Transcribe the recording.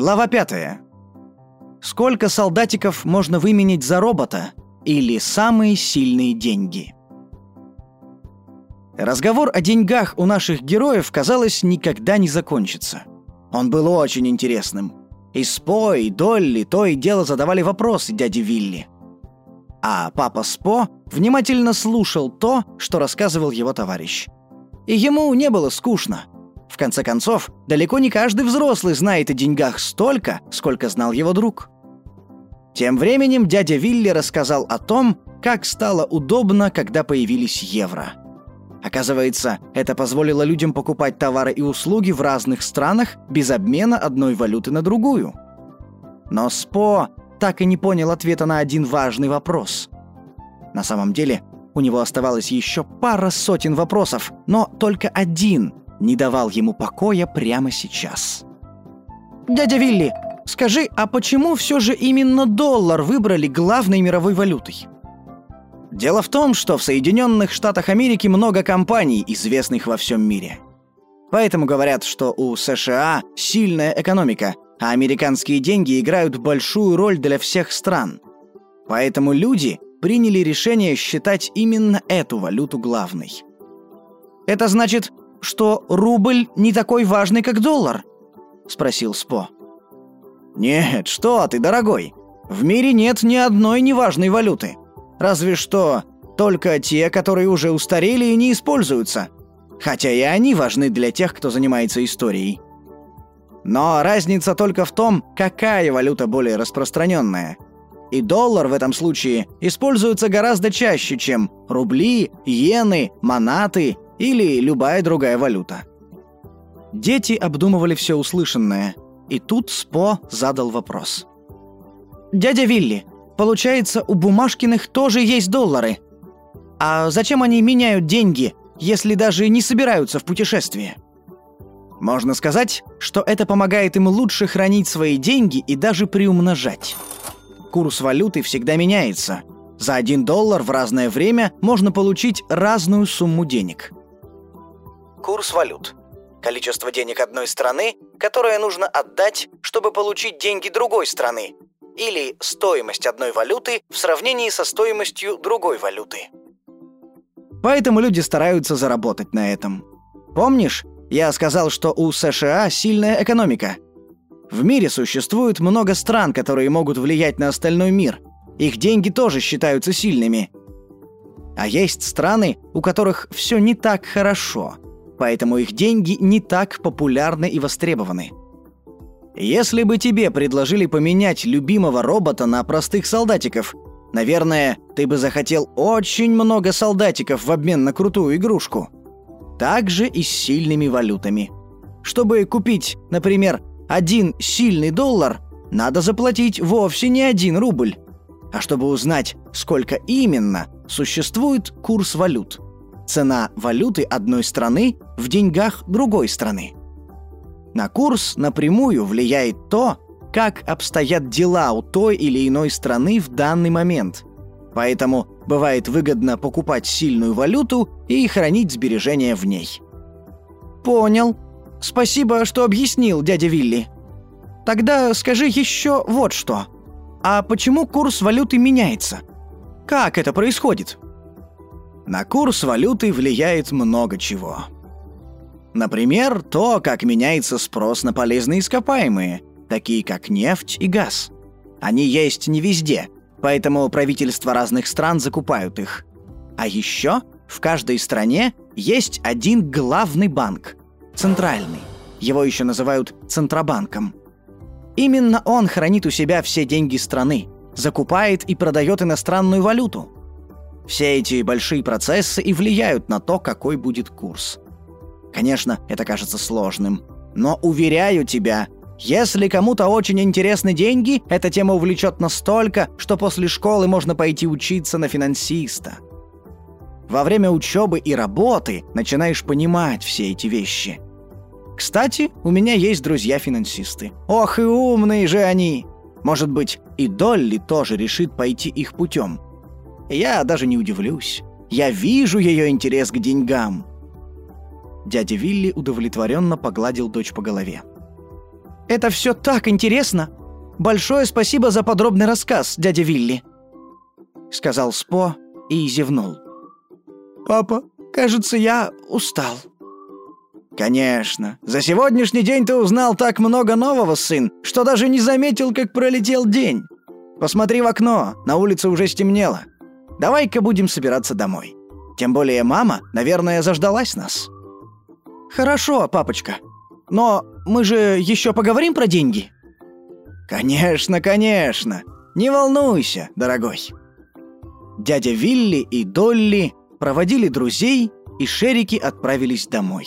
Глава 5. Сколько солдатиков можно выменить за робота или самые сильные деньги? Разговор о деньгах у наших героев, казалось, никогда не закончится. Он был очень интересным. И Спо, и Долли то и дело задавали вопросы дяде Вилли. А папа Спо внимательно слушал то, что рассказывал его товарищ. И ему не было скучно. В конце концов, далеко не каждый взрослый знает о деньгах столько, сколько знал его друг. Тем временем дядя Вилли рассказал о том, как стало удобно, когда появились евро. Оказывается, это позволило людям покупать товары и услуги в разных странах без обмена одной валюты на другую. Но Спо так и не понял ответа на один важный вопрос. На самом деле, у него оставалось еще пара сотен вопросов, но только один не давал ему покоя прямо сейчас. «Дядя Вилли, скажи, а почему все же именно доллар выбрали главной мировой валютой?» Дело в том, что в Соединенных Штатах Америки много компаний, известных во всем мире. Поэтому говорят, что у США сильная экономика, а американские деньги играют большую роль для всех стран. Поэтому люди приняли решение считать именно эту валюту главной. Это значит, что рубль не такой важный, как доллар? спросил Спо. Нет, что ты, дорогой? В мире нет ни одной неважной валюты. Разве что только те, которые уже устарели и не используются. Хотя и они важны для тех, кто занимается историей. Но разница только в том, какая валюта более распространенная. И доллар в этом случае используется гораздо чаще, чем рубли, иены, монаты или любая другая валюта. Дети обдумывали все услышанное, и тут Спо задал вопрос. «Дядя Вилли, Получается, у Бумажкиных тоже есть доллары. А зачем они меняют деньги, если даже не собираются в путешествие? Можно сказать, что это помогает им лучше хранить свои деньги и даже приумножать. Курс валюты всегда меняется. За один доллар в разное время можно получить разную сумму денег. Курс валют. Количество денег одной страны, которое нужно отдать, чтобы получить деньги другой страны, или стоимость одной валюты в сравнении со стоимостью другой валюты. Поэтому люди стараются заработать на этом. Помнишь, я сказал, что у США сильная экономика? В мире существует много стран, которые могут влиять на остальной мир. Их деньги тоже считаются сильными. А есть страны, у которых все не так хорошо, поэтому их деньги не так популярны и востребованы. Если бы тебе предложили поменять любимого робота на простых солдатиков, наверное, ты бы захотел очень много солдатиков в обмен на крутую игрушку. Так же и с сильными валютами. Чтобы купить, например, один сильный доллар, надо заплатить вовсе не один рубль. А чтобы узнать, сколько именно, существует курс валют. Цена валюты одной страны в деньгах другой страны. На курс напрямую влияет то, как обстоят дела у той или иной страны в данный момент. Поэтому бывает выгодно покупать сильную валюту и хранить сбережения в ней. Понял. Спасибо, что объяснил, дядя Вилли. Тогда скажи еще вот что. А почему курс валюты меняется? Как это происходит? На курс валюты влияет много чего. Например, то, как меняется спрос на полезные ископаемые, такие как нефть и газ. Они есть не везде, поэтому правительства разных стран закупают их. А еще в каждой стране есть один главный банк – центральный. Его еще называют Центробанком. Именно он хранит у себя все деньги страны, закупает и продает иностранную валюту. Все эти большие процессы и влияют на то, какой будет курс – Конечно, это кажется сложным. Но уверяю тебя, если кому-то очень интересны деньги, эта тема увлечет настолько, что после школы можно пойти учиться на финансиста. Во время учебы и работы начинаешь понимать все эти вещи. Кстати, у меня есть друзья-финансисты. Ох и умные же они! Может быть, и Долли тоже решит пойти их путем. Я даже не удивлюсь. Я вижу ее интерес к деньгам. Дядя Вилли удовлетворенно погладил дочь по голове. Это все так интересно. Большое спасибо за подробный рассказ, дядя Вилли», — сказал Спо и зевнул. «Папа, кажется, я устал». «Конечно. За сегодняшний день ты узнал так много нового, сын, что даже не заметил, как пролетел день. Посмотри в окно, на улице уже стемнело. Давай-ка будем собираться домой. Тем более мама, наверное, заждалась нас». «Хорошо, папочка. Но мы же еще поговорим про деньги?» «Конечно, конечно. Не волнуйся, дорогой». Дядя Вилли и Долли проводили друзей, и шерики отправились домой.